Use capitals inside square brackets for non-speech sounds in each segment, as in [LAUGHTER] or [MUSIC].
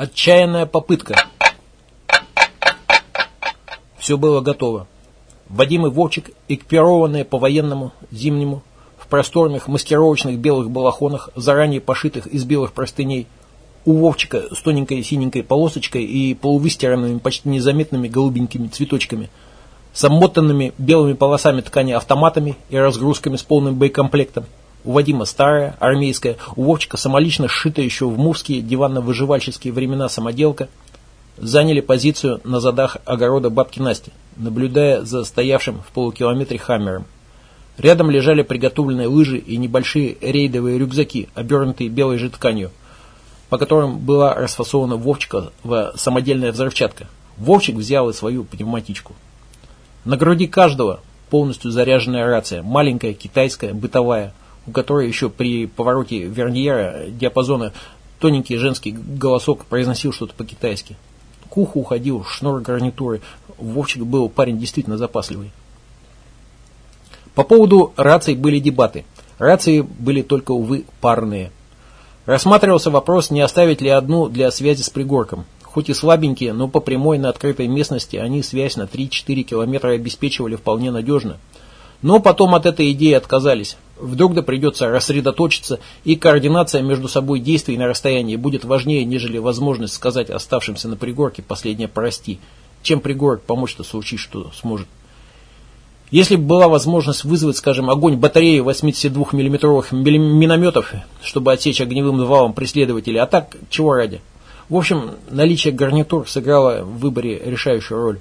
Отчаянная попытка. Все было готово. Вадим и Вовчик, экипированные по-военному, зимнему, в просторных маскировочных белых балахонах, заранее пошитых из белых простыней, у Вовчика с тоненькой синенькой полосочкой и полувыстиранными, почти незаметными голубенькими цветочками, с обмотанными белыми полосами ткани автоматами и разгрузками с полным боекомплектом. У Вадима старая, армейская, у Вовчика самолично сшитая еще в мувские диванно-выживальческие времена самоделка, заняли позицию на задах огорода бабки Насти, наблюдая за стоявшим в полукилометре хаммером. Рядом лежали приготовленные лыжи и небольшие рейдовые рюкзаки, обернутые белой же тканью, по которым была расфасована Вовчика в самодельная взрывчатка. Вовчик взял и свою пневматичку. На груди каждого полностью заряженная рация, маленькая, китайская, бытовая, у которой еще при повороте верниера диапазона тоненький женский голосок произносил что-то по-китайски. К уху уходил шнур гарнитуры. Вовчик был парень действительно запасливый. По поводу раций были дебаты. Рации были только, увы, парные. Рассматривался вопрос, не оставить ли одну для связи с пригорком. Хоть и слабенькие, но по прямой на открытой местности они связь на 3-4 километра обеспечивали вполне надежно. Но потом от этой идеи отказались. Вдруг да придется рассредоточиться, и координация между собой действий на расстоянии будет важнее, нежели возможность сказать оставшимся на пригорке последнее «прости», чем пригорок помочь-то случись, что сможет. Если бы была возможность вызвать, скажем, огонь батареи 82 миллиметровых минометов, чтобы отсечь огневым валом преследователей, а так, чего ради? В общем, наличие гарнитур сыграло в выборе решающую роль.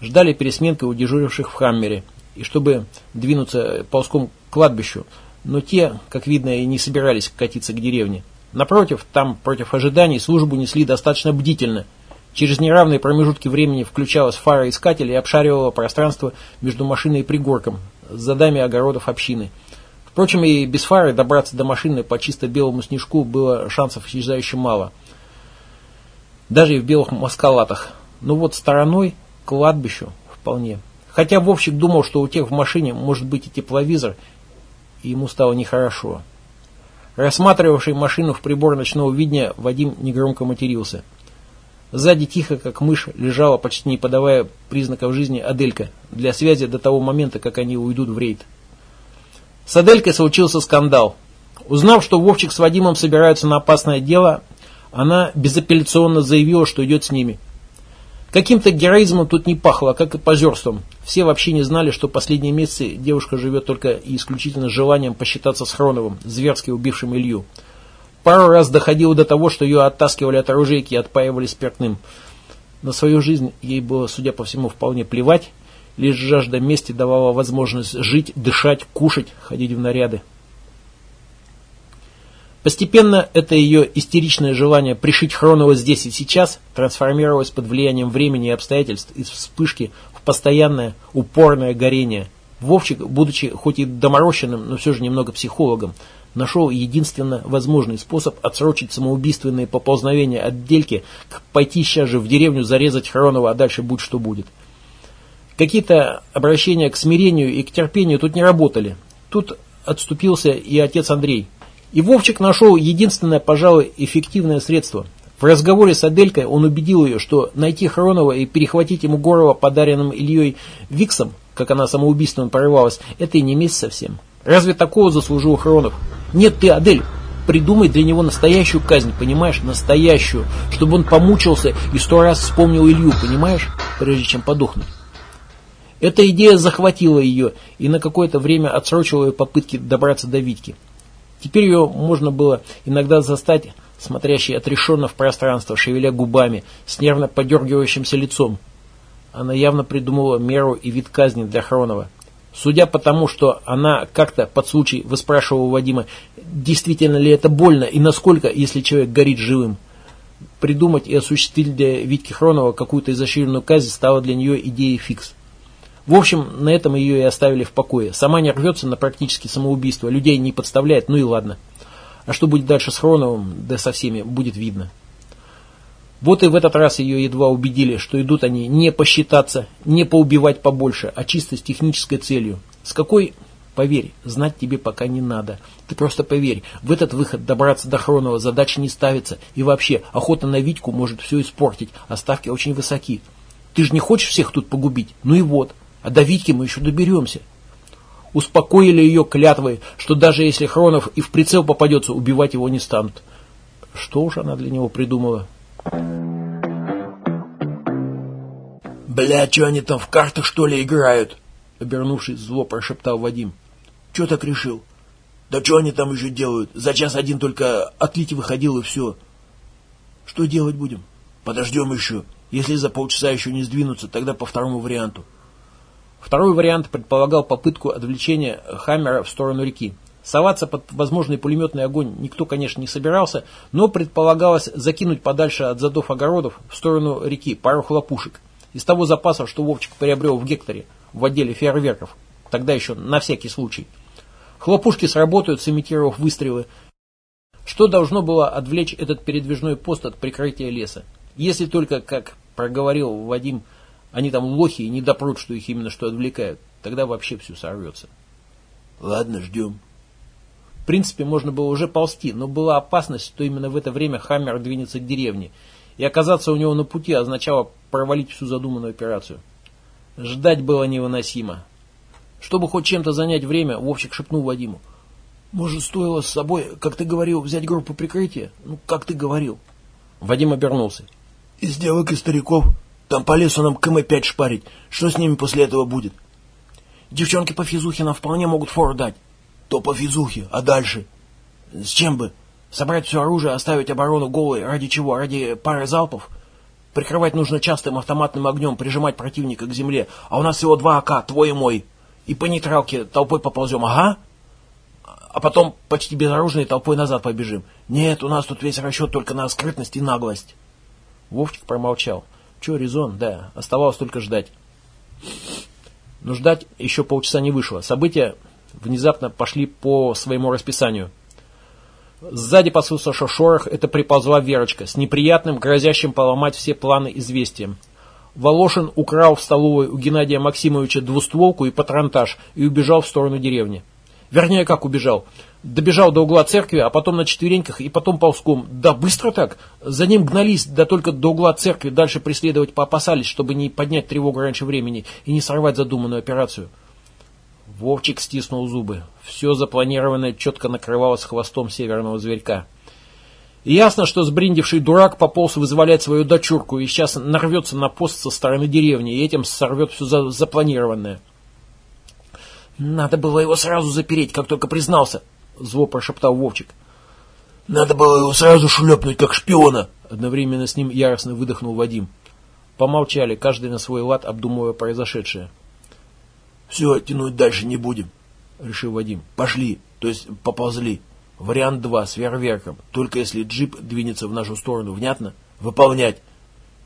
Ждали пересменкой у дежуривших в Хаммере, и чтобы двинуться ползком кладбищу, но те, как видно, и не собирались катиться к деревне. Напротив, там против ожиданий службу несли достаточно бдительно. Через неравные промежутки времени включалась фара искателя и обшаривала пространство между машиной и пригорком, с задами огородов общины. Впрочем, и без фары добраться до машины по чисто белому снежку было шансов исчезающе мало. Даже и в белых маскалатах. Но вот стороной кладбищу вполне. Хотя Вовчик думал, что у тех в машине может быть и тепловизор, и ему стало нехорошо. Рассматривавший машину в прибор ночного видения, Вадим негромко матерился. Сзади тихо, как мышь, лежала, почти не подавая признаков жизни, Аделька, для связи до того момента, как они уйдут в рейд. С Аделькой случился скандал. Узнав, что Вовчик с Вадимом собираются на опасное дело, она безапелляционно заявила, что идет с ними – Каким-то героизмом тут не пахло, как и позерством. Все вообще не знали, что последние месяцы девушка живет только и исключительно желанием посчитаться с Хроновым, зверски убившим Илью. Пару раз доходило до того, что ее оттаскивали от оружейки и отпаивали спиртным. На свою жизнь ей было, судя по всему, вполне плевать. Лишь жажда мести давала возможность жить, дышать, кушать, ходить в наряды. Постепенно это ее истеричное желание пришить Хронова здесь и сейчас трансформировалось под влиянием времени и обстоятельств из вспышки в постоянное, упорное горение. Вовчик, будучи хоть и доморощенным, но все же немного психологом, нашел единственно возможный способ отсрочить самоубийственные поползновения отдельки, пойти сейчас же в деревню зарезать Хронова, а дальше будь что будет. Какие-то обращения к смирению и к терпению тут не работали. Тут отступился и отец Андрей, и Вовчик нашел единственное, пожалуй, эффективное средство. В разговоре с Аделькой он убедил ее, что найти Хронова и перехватить ему горло подаренным Ильей Виксом, как она самоубийственно порывалась, это и не месть совсем. Разве такого заслужил Хронов? Нет, ты, Адель, придумай для него настоящую казнь, понимаешь? Настоящую. Чтобы он помучился и сто раз вспомнил Илью, понимаешь? Прежде чем подохнуть. Эта идея захватила ее и на какое-то время отсрочила ее попытки добраться до Витьки. Теперь ее можно было иногда застать, смотрящей отрешенно в пространство, шевеля губами, с нервно подергивающимся лицом. Она явно придумала меру и вид казни для Хронова. Судя по тому, что она как-то под случай выспрашивала Вадима, действительно ли это больно и насколько, если человек горит живым. Придумать и осуществить для Витьки Хронова какую-то изощренную казнь стала для нее идеей фикс. В общем, на этом ее и оставили в покое. Сама не рвется на практически самоубийство, людей не подставляет, ну и ладно. А что будет дальше с Хроновым, да со всеми, будет видно. Вот и в этот раз ее едва убедили, что идут они не посчитаться, не поубивать побольше, а чисто с технической целью. С какой, Поверь, знать тебе пока не надо. Ты просто поверь, в этот выход добраться до Хронова задача не ставится. И вообще, охота на Витьку может все испортить, а ставки очень высоки. Ты же не хочешь всех тут погубить? Ну и вот. А до Витьки мы еще доберемся. Успокоили ее клятвой, что даже если Хронов и в прицел попадется, убивать его не станут. Что уж она для него придумала? «Бля, что они там в картах, что ли, играют?» Обернувшись, зло прошептал Вадим. «Че так решил?» «Да что они там еще делают? За час один только отлить выходил и все». «Что делать будем?» «Подождем еще. Если за полчаса еще не сдвинутся, тогда по второму варианту». Второй вариант предполагал попытку отвлечения Хаммера в сторону реки. Соваться под возможный пулеметный огонь никто, конечно, не собирался, но предполагалось закинуть подальше от задов огородов в сторону реки пару хлопушек. Из того запаса, что Вовчик приобрел в Гекторе, в отделе фейерверков. Тогда еще на всякий случай. Хлопушки сработают, сымитировав выстрелы. Что должно было отвлечь этот передвижной пост от прикрытия леса? Если только, как проговорил Вадим, они там лохи и не допрут, что их именно что отвлекают, тогда вообще все сорвется. Ладно, ждем. В принципе, можно было уже ползти, но была опасность, что именно в это время Хаммер двинется к деревне, и оказаться у него на пути означало провалить всю задуманную операцию. Ждать было невыносимо. Чтобы хоть чем-то занять время, Вовчик шепнул Вадиму. «Может, стоило с собой, как ты говорил, взять группу прикрытия? Ну, как ты говорил?» Вадим обернулся. «Из девок и стариков. Там по лесу нам КМ-5 шпарить. Что с ними после этого будет?» «Девчонки по физухе нам вполне могут фору дать». То по физухе, а дальше? С чем бы? Собрать все оружие, оставить оборону голой. Ради чего? Ради пары залпов? Прикрывать нужно частым автоматным огнем, прижимать противника к земле. А у нас всего два АК, твой и мой. И по нейтралке толпой поползем, ага. А потом почти безоружной толпой назад побежим. Нет, у нас тут весь расчет только на скрытность и наглость. Вовчик промолчал. Че, резон? Да, оставалось только ждать. Но ждать еще полчаса не вышло. События внезапно пошли по своему расписанию. Сзади послышался шорох, это приползла Верочка с неприятным, грозящим поломать все планы известием. Волошин украл в столовой у Геннадия Максимовича двустволку и патронтаж и убежал в сторону деревни. Вернее, как убежал. Добежал до угла церкви, а потом на четвереньках и потом ползком. Да быстро так. За ним гнались, да только до угла церкви дальше преследовать поопасались, чтобы не поднять тревогу раньше времени и не сорвать задуманную операцию. Вовчик стиснул зубы. Все запланированное четко накрывалось хвостом северного зверька. Ясно, что сбриндивший дурак пополз вызволять свою дочурку и сейчас нарвется на пост со стороны деревни и этим сорвет все за запланированное. «Надо было его сразу запереть, как только признался», — зло прошептал Вовчик. «Надо было его сразу шлепнуть, как шпиона», — одновременно с ним яростно выдохнул Вадим. Помолчали, каждый на свой лад, обдумывая произошедшее. Все, тянуть дальше не будем, решил Вадим. Пошли, то есть поползли. Вариант 2 с фейерверком. Только если джип двинется в нашу сторону, внятно? Выполнять.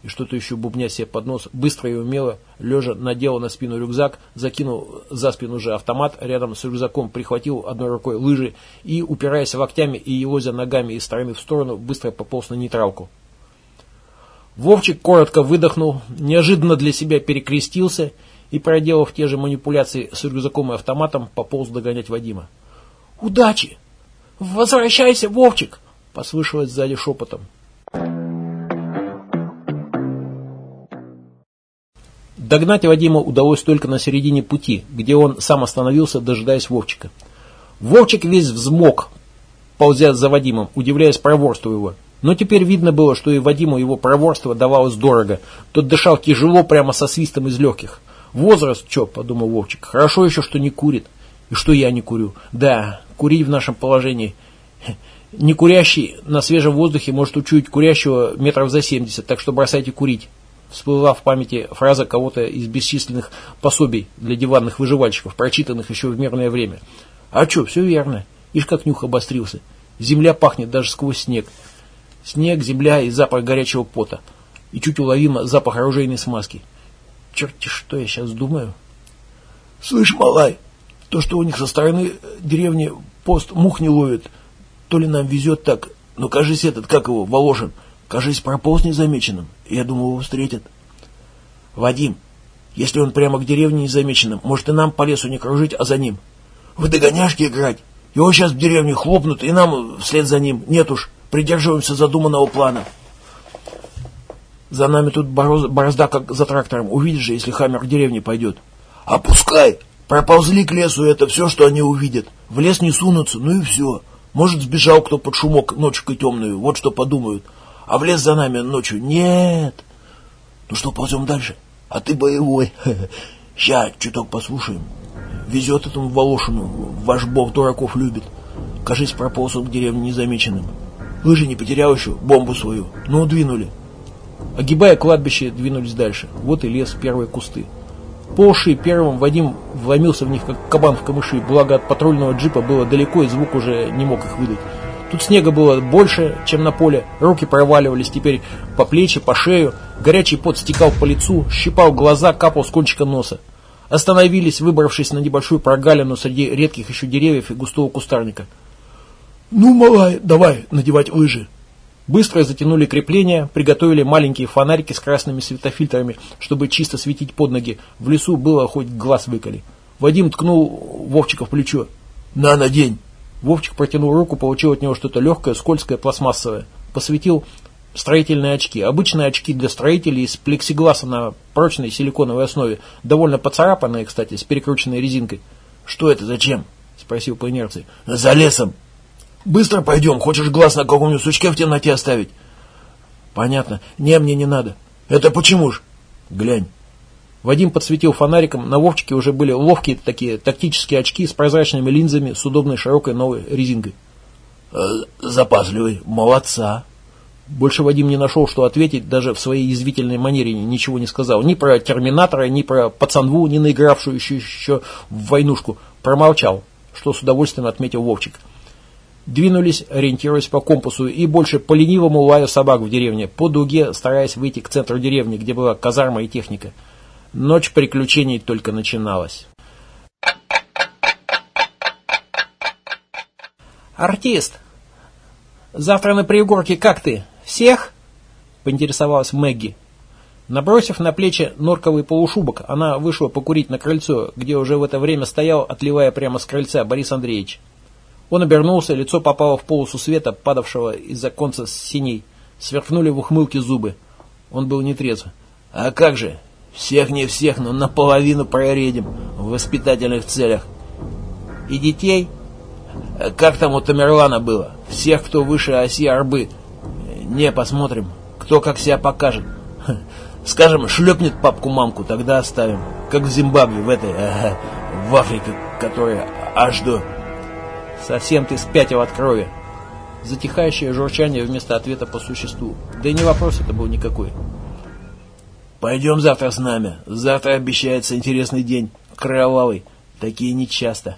И что-то еще бубня себе под нос, быстро и умело, лежа надел на спину рюкзак, закинул за спину же автомат, рядом с рюкзаком прихватил одной рукой лыжи и, упираясь локтями и елозя ногами из стороны в сторону, быстро пополз на нейтралку. Вовчик коротко выдохнул, неожиданно для себя перекрестился и, проделав те же манипуляции с рюкзаком и автоматом, пополз догонять Вадима. «Удачи! Возвращайся, Вовчик!» — послышалось сзади шепотом. Догнать Вадима удалось только на середине пути, где он сам остановился, дожидаясь Вовчика. Вовчик весь взмок, ползя за Вадимом, удивляясь проворству его. Но теперь видно было, что и Вадиму его проворство давалось дорого. Тот дышал тяжело, прямо со свистом из легких. Возраст, что, подумал Вовчик, хорошо еще, что не курит. И что я не курю. Да, курить в нашем положении. Не курящий на свежем воздухе может учуять курящего метров за 70, так что бросайте курить. Всплыла в памяти фраза кого-то из бесчисленных пособий для диванных выживальщиков, прочитанных еще в мирное время. А что, все верно. Ишь как нюх обострился. Земля пахнет даже сквозь снег. Снег, земля и запах горячего пота. И чуть уловимо запах оружейной смазки. Черти, что я сейчас думаю? Слышь, малай, то, что у них со стороны деревни пост мух не ловит, то ли нам везет так, но, кажись, этот, как его, Волошин, кажись, прополз незамеченным. Я думаю, его встретят. Вадим, если он прямо к деревне незамеченным, может и нам по лесу не кружить, а за ним? в догоняшки играть. Его сейчас в деревне хлопнут, и нам вслед за ним. Нет уж, придерживаемся задуманного плана. За нами тут борозда, как за трактором. Увидишь же, если Хаммер к деревне пойдет. Опускай. Проползли к лесу, это все, что они увидят. В лес не сунутся, ну и все. Может, сбежал кто под шумок ночкой темную, вот что подумают. А в лес за нами ночью нет. Ну что, ползем дальше? А ты боевой. [LAUGHS] Ща, чуток послушаем. Везет этому Волошину, ваш бог дураков любит. Кажись, прополз он к деревне незамеченным. Лыжи не потерял еще, бомбу свою. Ну, двинули. Огибая кладбище, двинулись дальше. Вот и лес, первые кусты. Полши первым Вадим вломился в них, как кабан в камыши, благо от патрульного джипа было далеко, и звук уже не мог их выдать. Тут снега было больше, чем на поле, руки проваливались теперь по плечи, по шею, горячий пот стекал по лицу, щипал глаза, капал с кончика носа. Остановились, выбравшись на небольшую прогалину среди редких еще деревьев и густого кустарника. «Ну, малая, давай надевать лыжи!» Быстро затянули крепления, приготовили маленькие фонарики с красными светофильтрами, чтобы чисто светить под ноги. В лесу было хоть глаз выколи. Вадим ткнул Вовчика в плечо. «На, надень!» Вовчик протянул руку, получил от него что-то легкое, скользкое, пластмассовое. Посветил строительные очки. Обычные очки для строителей из плексигласа на прочной силиконовой основе. Довольно поцарапанные, кстати, с перекрученной резинкой. «Что это, зачем?» – спросил по инерции. «За лесом!» Быстро пойдем, хочешь глаз на каком-нибудь сучке в темноте оставить? Понятно. Не, мне не надо. Это почему ж? Глянь. Вадим подсветил фонариком, на Вовчике уже были ловкие такие тактические очки с прозрачными линзами с удобной широкой новой резинкой. Э, запасливый, молодца. Больше Вадим не нашел, что ответить, даже в своей язвительной манере ничего не сказал. Ни про Терминатора, ни про пацанву, не наигравшую еще, еще в войнушку. Промолчал, что с удовольствием отметил Вовчик. Двинулись, ориентируясь по компасу, и больше по ленивому лаю собак в деревне, по дуге, стараясь выйти к центру деревни, где была казарма и техника. Ночь приключений только начиналась. «Артист, завтра на пригорке как ты? Всех?» – поинтересовалась Мэгги. Набросив на плечи норковый полушубок, она вышла покурить на крыльцо, где уже в это время стоял, отливая прямо с крыльца, Борис Андреевич. Он обернулся, лицо попало в полосу света, падавшего из-за конца с синей. Сверкнули в ухмылке зубы. Он был нетрезв. «А как же? Всех не всех, но наполовину проредим в воспитательных целях. И детей?» «Как там у Тамерлана было? Всех, кто выше оси арбы. Не, посмотрим, кто как себя покажет. [LAUGHS] Скажем, шлепнет папку-мамку, тогда оставим. Как в Зимбабве, в этой, в Африке, которая аж до Совсем ты спятил от крови. Затихающее журчание вместо ответа по существу. Да и не вопрос это был никакой. Пойдем завтра с нами. Завтра обещается интересный день. Кровавый. Такие нечасто.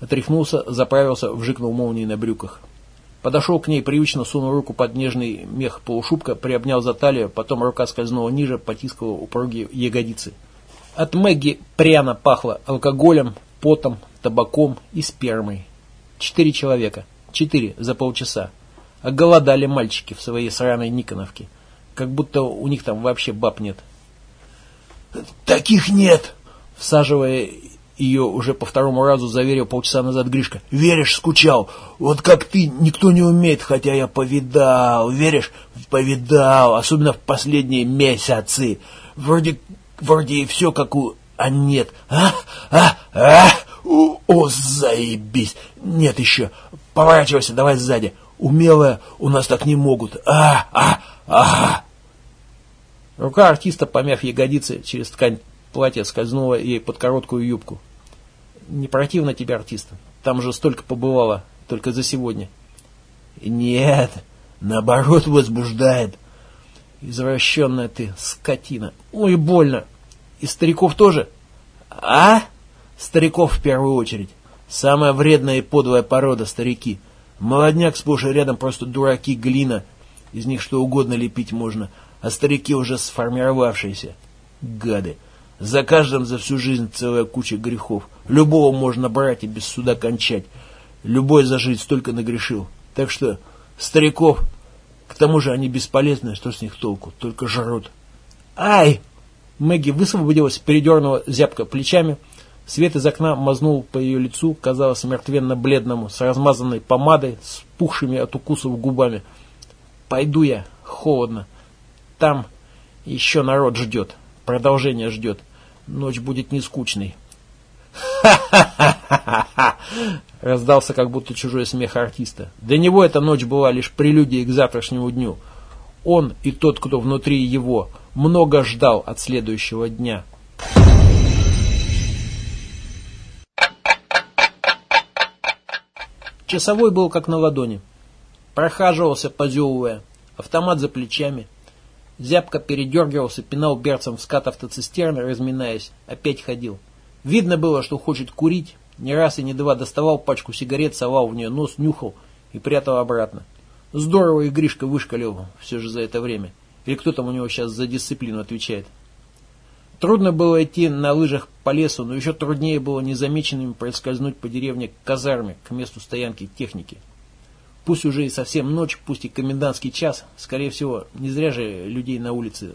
Отряхнулся, заправился, вжикнул молнией на брюках. Подошел к ней, привычно сунул руку под нежный мех полушубка, приобнял за талию, потом рука скользнула ниже, потискала упругие ягодицы. От Мэгги пряно пахло алкоголем, потом, табаком и спермой. Четыре человека. Четыре за полчаса. А голодали мальчики в своей сраной Никоновке. Как будто у них там вообще баб нет. «Таких нет!» Всаживая ее уже по второму разу заверил полчаса назад Гришка. «Веришь, скучал? Вот как ты, никто не умеет, хотя я повидал. Веришь? Повидал, особенно в последние месяцы. Вроде, вроде и все как у... А нет. А? А? А? О, заебись! Нет еще. Поворачивайся, давай сзади. Умелая, у нас так не могут. А, а, а. Рука артиста, помяв ягодицы, через ткань платья скользнула ей под короткую юбку. Не противно тебе, артист? Там же столько побывало, только за сегодня. Нет, наоборот возбуждает. Извращенная ты, скотина. Ой, больно. И стариков тоже? А? Стариков в первую очередь. Самая вредная и подлая порода старики. Молодняк сплошь и рядом просто дураки, глина. Из них что угодно лепить можно. А старики уже сформировавшиеся. Гады. За каждым за всю жизнь целая куча грехов. Любого можно брать и без суда кончать. Любой за жизнь столько нагрешил. Так что стариков, к тому же они бесполезны, что с них толку, только жрут. Ай! Мэгги высвободилась, передернула зябко плечами, Свет из окна мазнул по ее лицу, казалось мертвенно-бледному, с размазанной помадой, с пухшими от укусов губами. «Пойду я, холодно. Там еще народ ждет, продолжение ждет. Ночь будет не скучной». «Ха-ха-ха-ха-ха!» [LAUGHS] Раздался как будто чужой смех артиста. Для него эта ночь была лишь прелюдией к завтрашнему дню. Он и тот, кто внутри его, много ждал от следующего дня. Часовой был как на ладони. Прохаживался, позевывая. Автомат за плечами. Зябко передергивался, пинал берцем в скат автоцистерны, разминаясь. Опять ходил. Видно было, что хочет курить. Не раз и не два доставал пачку сигарет, совал в нее нос, нюхал и прятал обратно. Здорово и Гришка вышкалил все же за это время. Или кто там у него сейчас за дисциплину отвечает. Трудно было идти на лыжах по лесу, но еще труднее было незамеченными проскользнуть по деревне к казарме, к месту стоянки техники. Пусть уже и совсем ночь, пусть и комендантский час, скорее всего, не зря же людей на улице,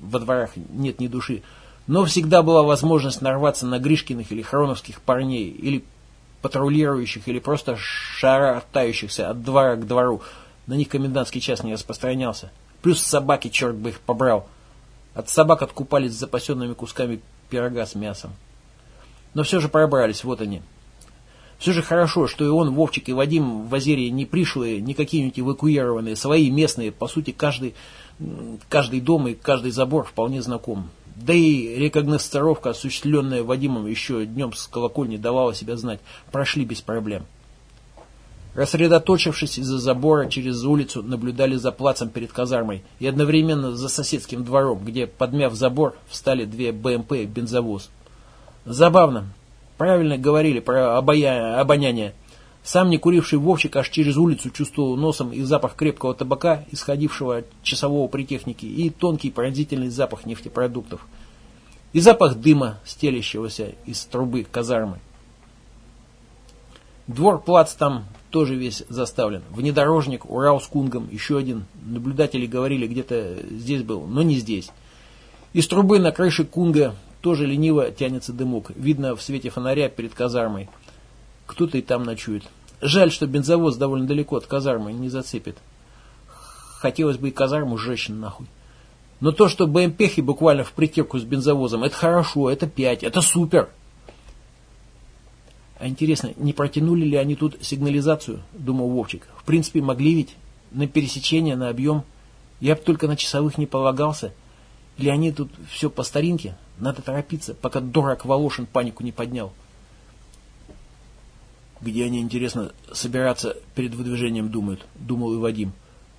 во дворах нет ни души, но всегда была возможность нарваться на Гришкиных или Хроновских парней, или патрулирующих, или просто шарахтающихся от двора к двору. На них комендантский час не распространялся. Плюс собаки, черт бы их побрал. От собак откупались запасенными кусками пирога с мясом. Но все же пробрались, вот они. Все же хорошо, что и он, Вовчик и Вадим в Азерии не пришлые, не какие-нибудь эвакуированные, свои местные, по сути, каждый, каждый дом и каждый забор вполне знаком. Да и рекогностировка, осуществленная Вадимом еще днем с колокольни, давала себя знать, прошли без проблем. Рассредоточившись из-за забора через улицу, наблюдали за плацем перед казармой и одновременно за соседским двором, где, подмяв забор, встали две БМП и бензовоз. Забавно. Правильно говорили про обая... обоняние. Сам не куривший Вовчик аж через улицу чувствовал носом и запах крепкого табака, исходившего от часового при технике, и тонкий пронзительный запах нефтепродуктов. И запах дыма, стелящегося из трубы казармы. Двор плац там тоже весь заставлен. Внедорожник, Урал с Кунгом, еще один. Наблюдатели говорили, где-то здесь был, но не здесь. Из трубы на крыше Кунга тоже лениво тянется дымок. Видно в свете фонаря перед казармой. Кто-то и там ночует. Жаль, что бензовоз довольно далеко от казармы не зацепит. Хотелось бы и казарму сжечь нахуй. Но то, что БМПхи буквально в притирку с бензовозом, это хорошо, это пять, это супер. А интересно, не протянули ли они тут сигнализацию, думал Вовчик. В принципе, могли ведь. На пересечение, на объем. Я бы только на часовых не полагался. Или они тут все по старинке? Надо торопиться, пока дурак Волошин панику не поднял. Где они, интересно, собираться перед выдвижением думают, думал и Вадим.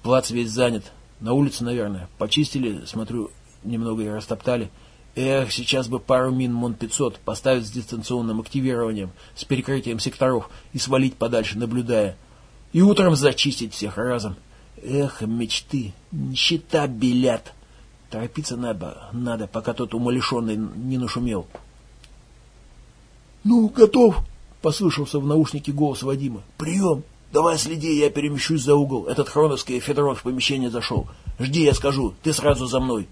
Плац весь занят. На улице, наверное. Почистили, смотрю, немного и растоптали. Эх, сейчас бы пару мин МОН-500 поставить с дистанционным активированием, с перекрытием секторов и свалить подальше, наблюдая. И утром зачистить всех разом. Эх, мечты, нищета белят. Торопиться надо, надо, пока тот умалишенный не нашумел. «Ну, готов!» — послышался в наушнике голос Вадима. «Прием! Давай следи, я перемещусь за угол. Этот хроновский Федоров в помещение зашел. Жди, я скажу, ты сразу за мной».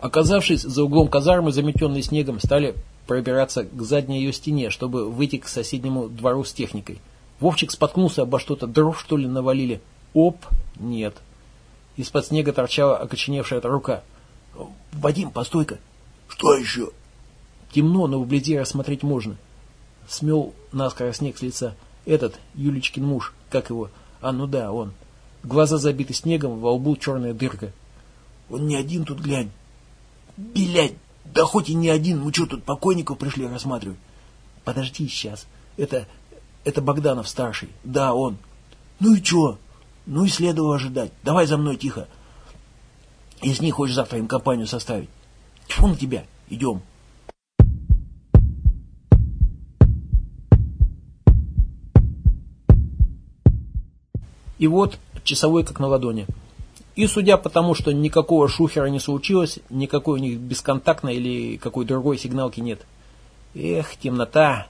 Оказавшись за углом казармы, заметенной снегом, стали пробираться к задней ее стене, чтобы выйти к соседнему двору с техникой. Вовчик споткнулся обо что-то, дров что ли навалили. Оп, нет. Из-под снега торчала окоченевшая рука. «Вадим, постой-ка!» «Что еще?» Темно, но вблизи рассмотреть можно. Смел наскоро снег с лица. Этот, Юлечкин муж, как его? А, ну да, он. Глаза забиты снегом, во лбу черная дырка. «Он не один тут, глянь!» Блядь, да хоть и не один, мы что тут покойников пришли рассматривать? Подожди сейчас. Это, это Богданов старший. Да, он. Ну и что? Ну и следовало ожидать. Давай за мной тихо. Если не хочешь завтра им компанию составить. Тьфу на тебя. Идем. И вот часовой как на ладони. И судя по тому, что никакого шухера не случилось, никакой у них бесконтактной или какой другой сигналки нет. Эх, темнота.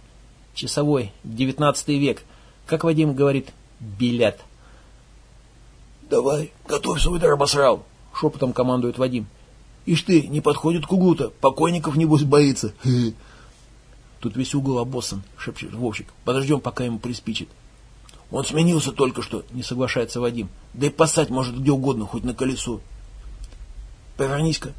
Часовой, девятнадцатый век. Как Вадим говорит, билят. Давай, готовь свой дар, обосрал. шепотом командует Вадим. Ишь ты, не подходит к углу-то, покойников небось боится. [LAUGHS] Тут весь угол обоссан, шепчет Вовчик. Подождем, пока ему приспичит. Он сменился только что, не соглашается Вадим. Да и посадь может где угодно, хоть на колесо. Повернись-ка,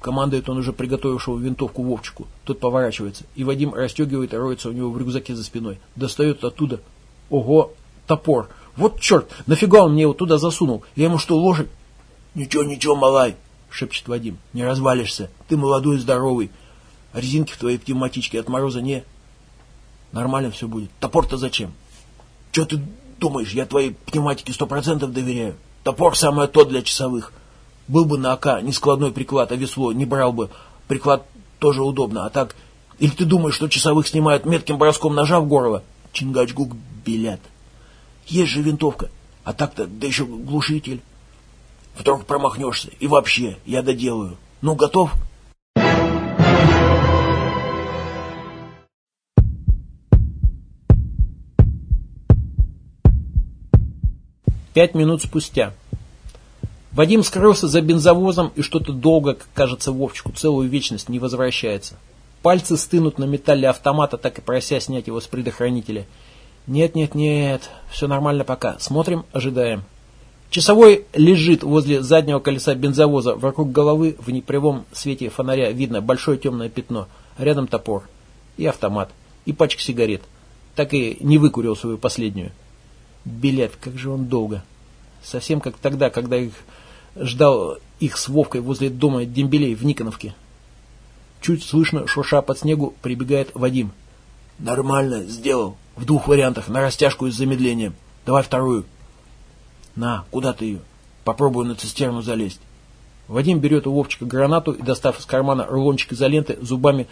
командует он уже приготовившего винтовку Вовчику. Тот поворачивается, и Вадим расстегивает и роется у него в рюкзаке за спиной. Достает оттуда. Ого, топор. Вот черт, нафига он мне его туда засунул? Я ему что, лошадь? Ничего, ничего, малай, шепчет Вадим. Не развалишься, ты молодой и здоровый. А резинки в твоей пневматичке от мороза не... Нормально все будет. Топор-то зачем? Че ты думаешь, я твоей пневматике сто процентов доверяю? Топор самое то для часовых. Был бы на АК не складной приклад, а весло, не брал бы. Приклад тоже удобно, а так... Или ты думаешь, что часовых снимают метким броском ножа в горло? Чингачгук белят. Есть же винтовка. А так-то, да еще глушитель. Вдруг промахнешься. И вообще, я доделаю. Ну, готов? Пять минут спустя. Вадим скрылся за бензовозом и что-то долго, как кажется Вовчику, целую вечность не возвращается. Пальцы стынут на металле автомата, так и прося снять его с предохранителя. Нет, нет, нет, все нормально пока. Смотрим, ожидаем. Часовой лежит возле заднего колеса бензовоза. Вокруг головы в непрямом свете фонаря видно большое темное пятно. Рядом топор. И автомат. И пачка сигарет. Так и не выкурил свою последнюю. Билет, как же он долго. Совсем как тогда, когда их ждал их с Вовкой возле дома дембелей в Никоновке. Чуть слышно, шурша под снегу, прибегает Вадим. Нормально, сделал. В двух вариантах, на растяжку и с замедлением. Давай вторую. На, куда ты ее? Попробую на цистерну залезть. Вадим берет у Вовчика гранату и, достав из кармана рулончик изоленты, зубами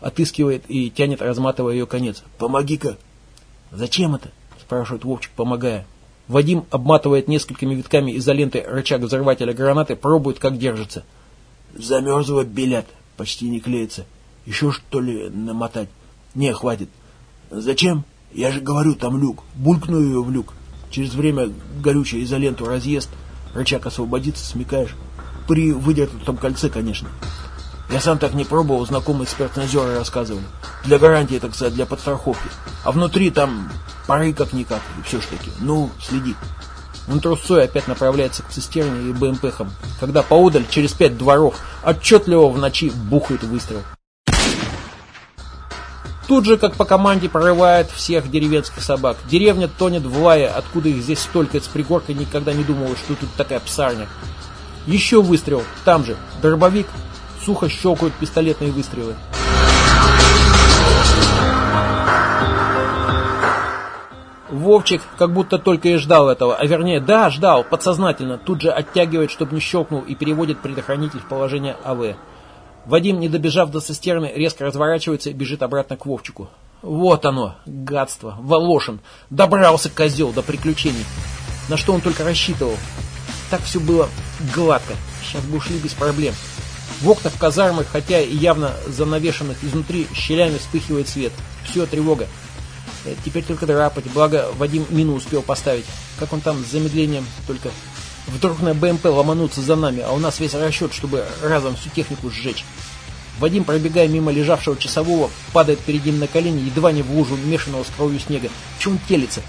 отыскивает и тянет, разматывая ее конец. «Помоги-ка!» «Зачем это?» спрашивает Вовчик, помогая. Вадим обматывает несколькими витками изоленты рычаг взрывателя гранаты, пробует, как держится. Замерзло белят, почти не клеится. Еще что ли намотать? Не, хватит. Зачем? Я же говорю, там люк. Булькну ее в люк. Через время горючая изоленту разъест, рычаг освободится, смекаешь. При выдернутом кольце, конечно. Я сам так не пробовал, знакомые эксперт-надзеры рассказывали. Для гарантии, так сказать, для подстраховки. А внутри там пары как-никак, и все ж таки. Ну, следи. Он трусцой опять направляется к цистерне и БМПхам, когда поодаль, через пять дворов, отчетливо в ночи бухает выстрел. Тут же, как по команде, прорывает всех деревенских собак. Деревня тонет в лае, откуда их здесь столько, с пригоркой никогда не думала, что тут такая псарня. Еще выстрел, там же, дробовик, Сухо щелкают пистолетные выстрелы. Вовчик как будто только и ждал этого, а вернее, да, ждал, подсознательно, тут же оттягивает, чтобы не щелкнул, и переводит предохранитель в положение АВ. Вадим, не добежав до цистерны, резко разворачивается и бежит обратно к Вовчику. Вот оно, гадство, Волошин, добрался козел до приключений. На что он только рассчитывал. Так все было гладко, сейчас бы ушли без проблем. В окнах казармы, хотя и явно занавешенных изнутри, щелями вспыхивает свет. Все, тревога. Э, теперь только драпать, благо Вадим мину успел поставить. Как он там с замедлением, только вдруг на БМП ломануться за нами, а у нас весь расчет, чтобы разом всю технику сжечь. Вадим, пробегая мимо лежавшего часового, падает перед ним на колени, едва не в лужу мешанного с кровью снега. Че он телится?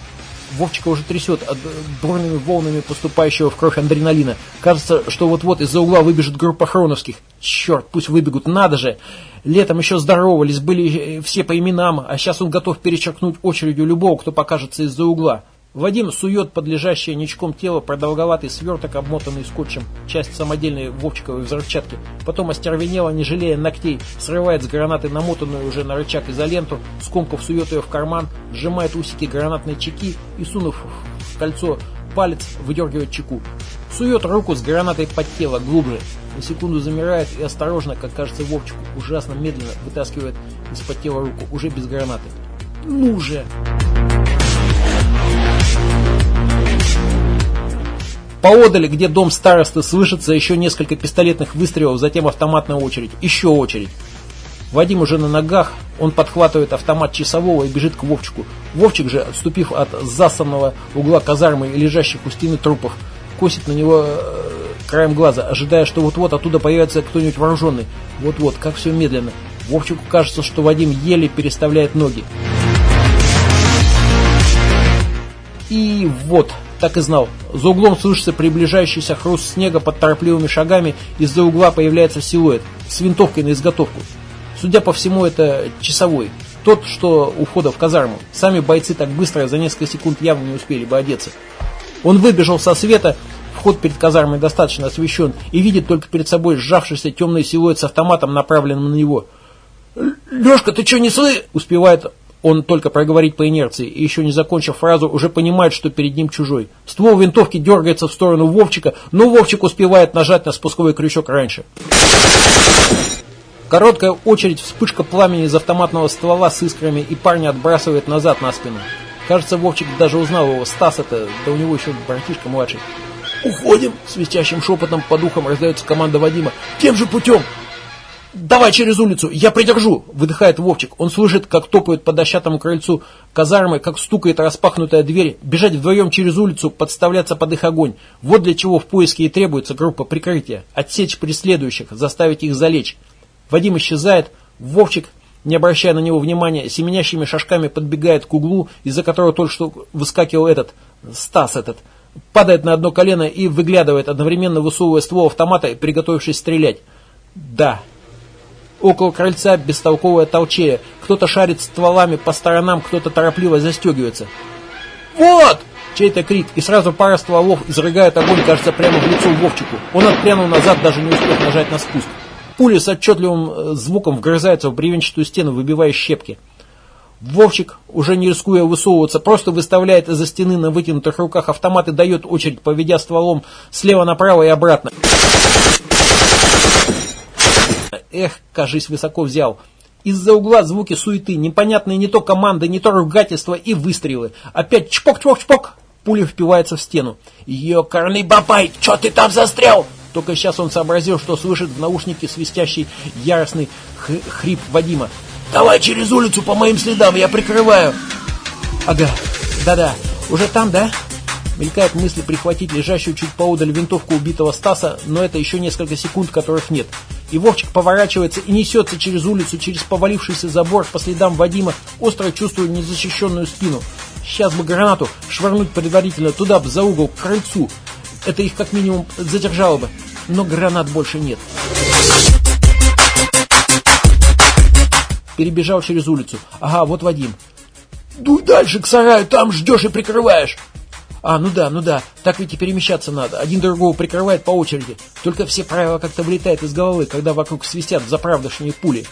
Вовчика уже трясет от бурными волнами поступающего в кровь адреналина. Кажется, что вот-вот из-за угла выбежит группа хроновских. Черт, пусть выбегут, надо же! Летом еще здоровались, были все по именам, а сейчас он готов перечеркнуть очередью любого, кто покажется из-за угла. Вадим сует под лежащее ничком тело продолговатый сверток, обмотанный скотчем, часть самодельной вовчиковой взрывчатки. Потом остервенело, не жалея ногтей, срывает с гранаты намотанную уже на рычаг изоленту, скомков сует ее в карман, сжимает усики гранатной чеки и, сунув в кольцо палец, выдергивает чеку. Сует руку с гранатой под тело глубже. На секунду замирает и осторожно, как кажется Вовчику, ужасно медленно вытаскивает из-под тела руку, уже без гранаты. «Ну же!» Поодали, где дом старосты, слышится еще несколько пистолетных выстрелов, затем автоматная очередь. Еще очередь. Вадим уже на ногах, он подхватывает автомат часового и бежит к Вовчику. Вовчик же, отступив от засанного угла казармы и лежащих у стены трупов, косит на него э, краем глаза, ожидая, что вот-вот оттуда появится кто-нибудь вооруженный. Вот-вот, как все медленно. Вовчику кажется, что Вадим еле переставляет ноги. И вот, так и знал. За углом слышится приближающийся хруст снега под торопливыми шагами, из-за угла появляется силуэт с винтовкой на изготовку. Судя по всему, это часовой. Тот, что у входа в казарму. Сами бойцы так быстро за несколько секунд явно не успели бы одеться. Он выбежал со света, вход перед казармой достаточно освещен, и видит только перед собой сжавшийся темный силуэт с автоматом, направленным на него. «Лешка, ты что, не слы...» Успевает он только проговорить по инерции, и еще не закончив фразу, уже понимает, что перед ним чужой. Ствол винтовки дергается в сторону Вовчика, но Вовчик успевает нажать на спусковой крючок раньше. Короткая очередь, вспышка пламени из автоматного ствола с искрами, и парня отбрасывает назад на спину. Кажется, Вовчик даже узнал его. Стас это, да у него еще братишка младший. «Уходим!» — свистящим шепотом по духам раздается команда Вадима. «Тем же путем!» «Давай через улицу, я придержу!» — выдыхает Вовчик. Он слышит, как топают по дощатому крыльцу казармы, как стукает распахнутая дверь. Бежать вдвоем через улицу, подставляться под их огонь. Вот для чего в поиске и требуется группа прикрытия. Отсечь преследующих, заставить их залечь. Вадим исчезает. Вовчик, не обращая на него внимания, семенящими шажками подбегает к углу, из-за которого только что выскакивал этот, Стас этот, падает на одно колено и выглядывает, одновременно высовывая ствол автомата, приготовившись стрелять. Да, Около крыльца бестолковая толчея. Кто-то шарит стволами по сторонам, кто-то торопливо застегивается. «Вот!» Чей-то крик, и сразу пара стволов изрыгает огонь, кажется, прямо в лицо Вовчику. Он отпрянул назад, даже не успев нажать на спуск. Пуля с отчетливым э, звуком вгрызается в бревенчатую стену, выбивая щепки. Вовчик, уже не рискуя высовываться, просто выставляет из-за стены на вытянутых руках автомат и дает очередь, поведя стволом слева направо и обратно. Эх, кажись, высоко взял. Из-за угла звуки суеты, непонятные не то команды, не то ругательства и выстрелы. Опять чпок-чпок-чпок. Пуля впивается в стену. «Ёкарный бабай, чё ты там застрял?» Только сейчас он сообразил, что слышит в наушнике свистящий яростный хрип Вадима. «Давай через улицу по моим следам, я прикрываю!» «Ага, да-да, уже там, да?» Мелькает мысль прихватить лежащую чуть поодаль винтовку убитого Стаса, но это еще несколько секунд, которых нет. И Вовчик поворачивается и несется через улицу, через повалившийся забор по следам Вадима, остро чувствуя незащищенную спину. Сейчас бы гранату швырнуть предварительно туда, за угол, к крыльцу. Это их как минимум задержало бы. Но гранат больше нет. Перебежал через улицу. Ага, вот Вадим. Дуй дальше к сараю, там ждешь и прикрываешь. А, ну да, ну да, так ведь и перемещаться надо. Один другого прикрывает по очереди. Только все правила как-то вылетают из головы, когда вокруг свистят заправдошние пули.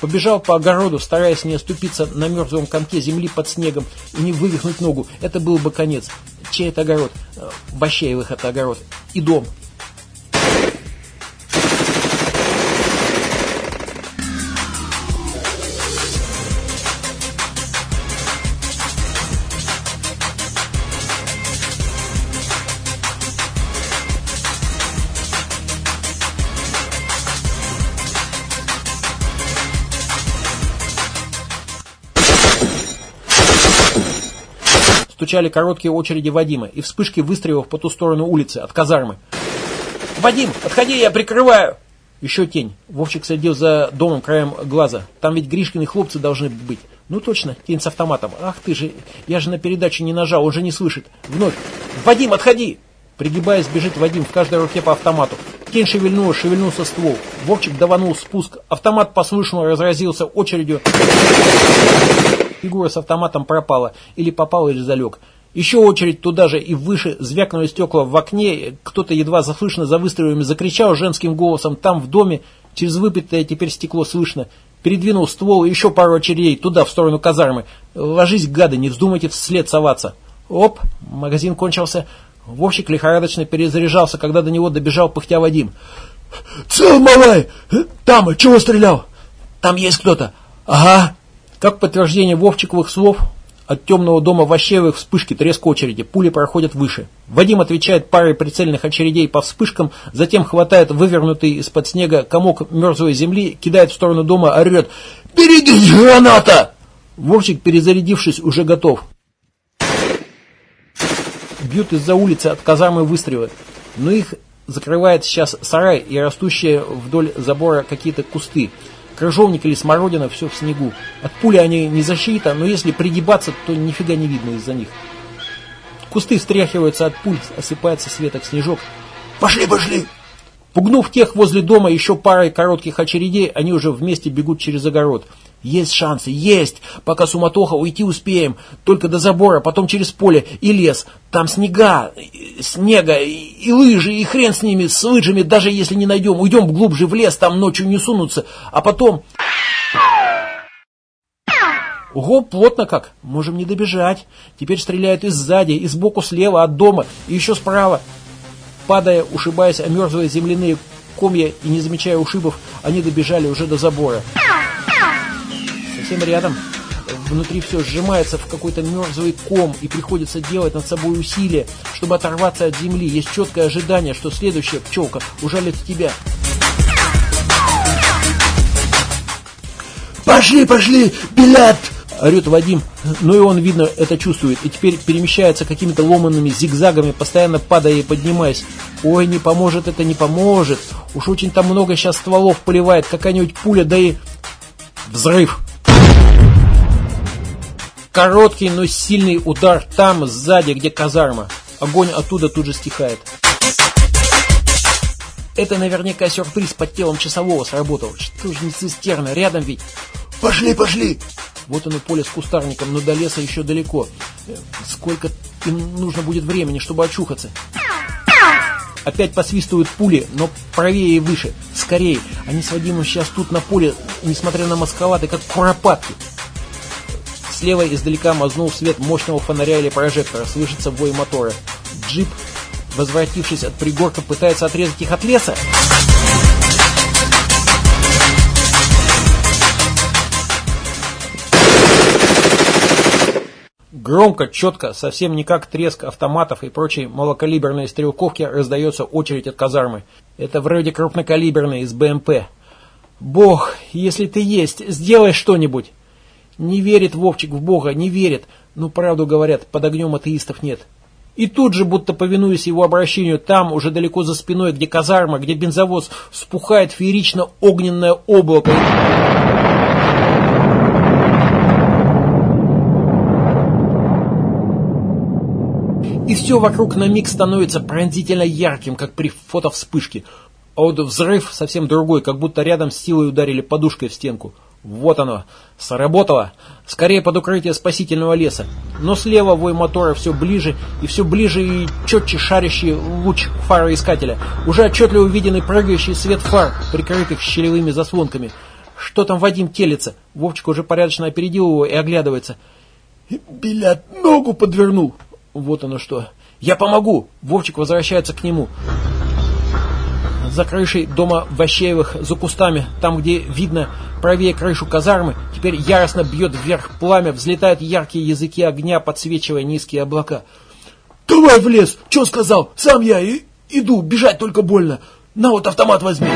Побежал по огороду, стараясь не оступиться на мертвом комке земли под снегом и не вывихнуть ногу. Это был бы конец. Чей это огород? Э, Ващаевых это огород. И дом. Стучали короткие очереди Вадима и вспышки выстрелов по ту сторону улицы, от казармы. «Вадим, отходи, я прикрываю!» Еще тень. Вовчик сидел за домом краем глаза. Там ведь Гришкины хлопцы должны быть. Ну точно, тень с автоматом. Ах ты же, я же на передачу не нажал, он же не слышит. Вновь. «Вадим, отходи!» Пригибаясь, бежит Вадим в каждой руке по автомату. Тень шевельнула, шевельнулся ствол. Вовчик даванул спуск. Автомат послышно разразился очередью. Фигура с автоматом пропала. Или попал, или залег. Еще очередь туда же и выше звякнули стекла в окне. Кто-то едва заслышно за выстрелами закричал женским голосом. Там в доме через выпитое теперь стекло слышно. Передвинул ствол и еще пару очередей туда, в сторону казармы. Ложись, гады, не вздумайте вслед соваться. Оп, магазин кончился. Вовчик лихорадочно перезаряжался, когда до него добежал пыхтя Вадим. «Цел, малай! Там, чего стрелял?» «Там есть кто-то». «Ага». Как подтверждение Вовчиковых слов, от темного дома Ващевых вспышки треск очереди, пули проходят выше. Вадим отвечает парой прицельных очередей по вспышкам, затем хватает вывернутый из-под снега комок мерзлой земли, кидает в сторону дома, орет «Впереди граната!» Вовчик, перезарядившись, уже готов. Бьют из-за улицы от казармы выстрелы, но их закрывает сейчас сарай и растущие вдоль забора какие-то кусты. Крыжовник или смородина, все в снегу. От пули они не защита, но если пригибаться, то нифига не видно из-за них. Кусты встряхиваются от пуль, осыпается светок снежок. «Пошли, пошли!» Пугнув тех возле дома еще парой коротких очередей, они уже вместе бегут через огород. Есть шансы, есть! Пока суматоха, уйти успеем. Только до забора, потом через поле и лес. Там снега, снега и лыжи, и хрен с ними, с лыжами, даже если не найдем. Уйдем глубже в лес, там ночью не сунутся. А потом... Ого, плотно как. Можем не добежать. Теперь стреляют и сзади, и сбоку слева, от дома, и еще справа. Падая, ушибаясь о мертвые земляные комья и не замечая ушибов, они добежали уже до забора. Совсем рядом. Внутри все сжимается в какой-то мертвый ком и приходится делать над собой усилия, чтобы оторваться от земли. Есть четкое ожидание, что следующая пчелка ужалит тебя. «Пошли, пошли! Билет!» Орет Вадим, но и он, видно, это чувствует, и теперь перемещается какими-то ломанными зигзагами, постоянно падая и поднимаясь. Ой, не поможет это, не поможет. Уж очень там много сейчас стволов поливает, какая-нибудь пуля, да и... Взрыв! Короткий, но сильный удар там, сзади, где казарма. Огонь оттуда тут же стихает. Это наверняка сюрприз под телом часового сработал. Что же не цистерна, рядом ведь. «Пошли, пошли!» Вот оно поле с кустарником, но до леса еще далеко. Сколько им нужно будет времени, чтобы очухаться? Опять посвистывают пули, но правее и выше. Скорее, они с Вадимом сейчас тут на поле, несмотря на маскалаты, как куропатки. Слева издалека мазнул свет мощного фонаря или прожектора, слышится вой мотора. Джип, возвратившись от пригорка, пытается отрезать их от леса. Громко, четко, совсем не как треск автоматов и прочей малокалиберной стрелковки раздается очередь от казармы. Это вроде крупнокалиберной из БМП. Бог, если ты есть, сделай что-нибудь. Не верит Вовчик в Бога, не верит. Ну, правду говорят, под огнем атеистов нет. И тут же, будто повинуясь его обращению, там, уже далеко за спиной, где казарма, где бензовоз, вспухает феерично огненное облако. И все вокруг на миг становится пронзительно ярким, как при фотовспышке. А вот взрыв совсем другой, как будто рядом с силой ударили подушкой в стенку. Вот оно, сработало. Скорее под укрытие спасительного леса. Но слева вой мотора все ближе и все ближе и четче шарящий луч фароискателя. Уже отчетливо увиденный прыгающий свет фар, прикрытых щелевыми заслонками. Что там Вадим телится? Вовчик уже порядочно опередил его и оглядывается. «Билет ногу подвернул!» Вот оно что. Я помогу! Вовчик возвращается к нему. За крышей дома Ващеевых, за кустами, там, где видно правее крышу казармы, теперь яростно бьет вверх пламя, взлетают яркие языки огня, подсвечивая низкие облака. «Давай в лес! Че сказал? Сам я и иду, бежать только больно. На вот автомат возьми!»